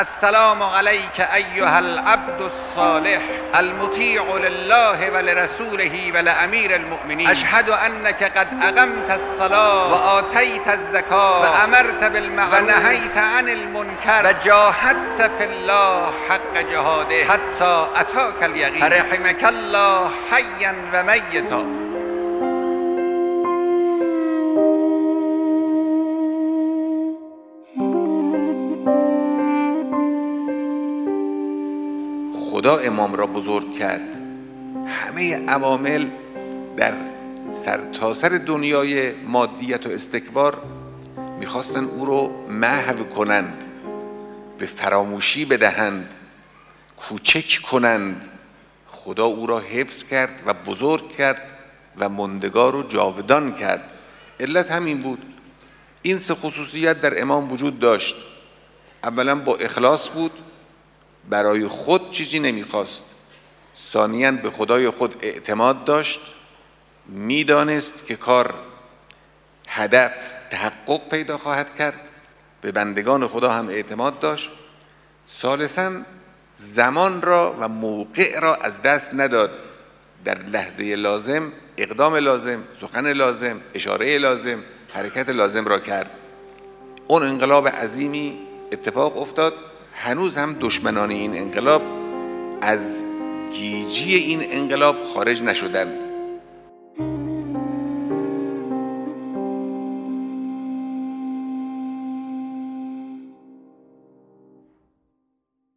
السلام عليك أيها العبد الصالح المطيع لله ولرسوله ولأمير المؤمنين. أشهد أنك قد أقمت الصلاة وآتيت الزكاة وأمرت بالمعروف ونهيت عن المنكر وجاهدت في الله حق جهاده حتى أتاك اليقين. فرحمك الله حيا وميتا. خدا امام را بزرگ کرد. همه عوامل در سرتاسر سر دنیای مادیت و استکبار می‌خواستن او رو محو کنند به فراموشی بدهند کوچک کنند. خدا او را حفظ کرد و بزرگ کرد و مندگار و جاودان کرد. علت همین بود. این سه خصوصیت در امام وجود داشت. اولا با اخلاص بود. برای خود چیزی نمی‌خواست. ثانیا به خدای خود اعتماد داشت. می‌دانست که کار هدف تحقق پیدا خواهد کرد. به بندگان خدا هم اعتماد داشت. ثالثا زمان را و موقع را از دست نداد. در لحظه لازم اقدام لازم سخن لازم اشاره لازم حرکت لازم را کرد. اون انقلاب عظیمی اتفاق افتاد. هنوز هم دشمنان این انقلاب از گیجی این انقلاب خارج نشدند.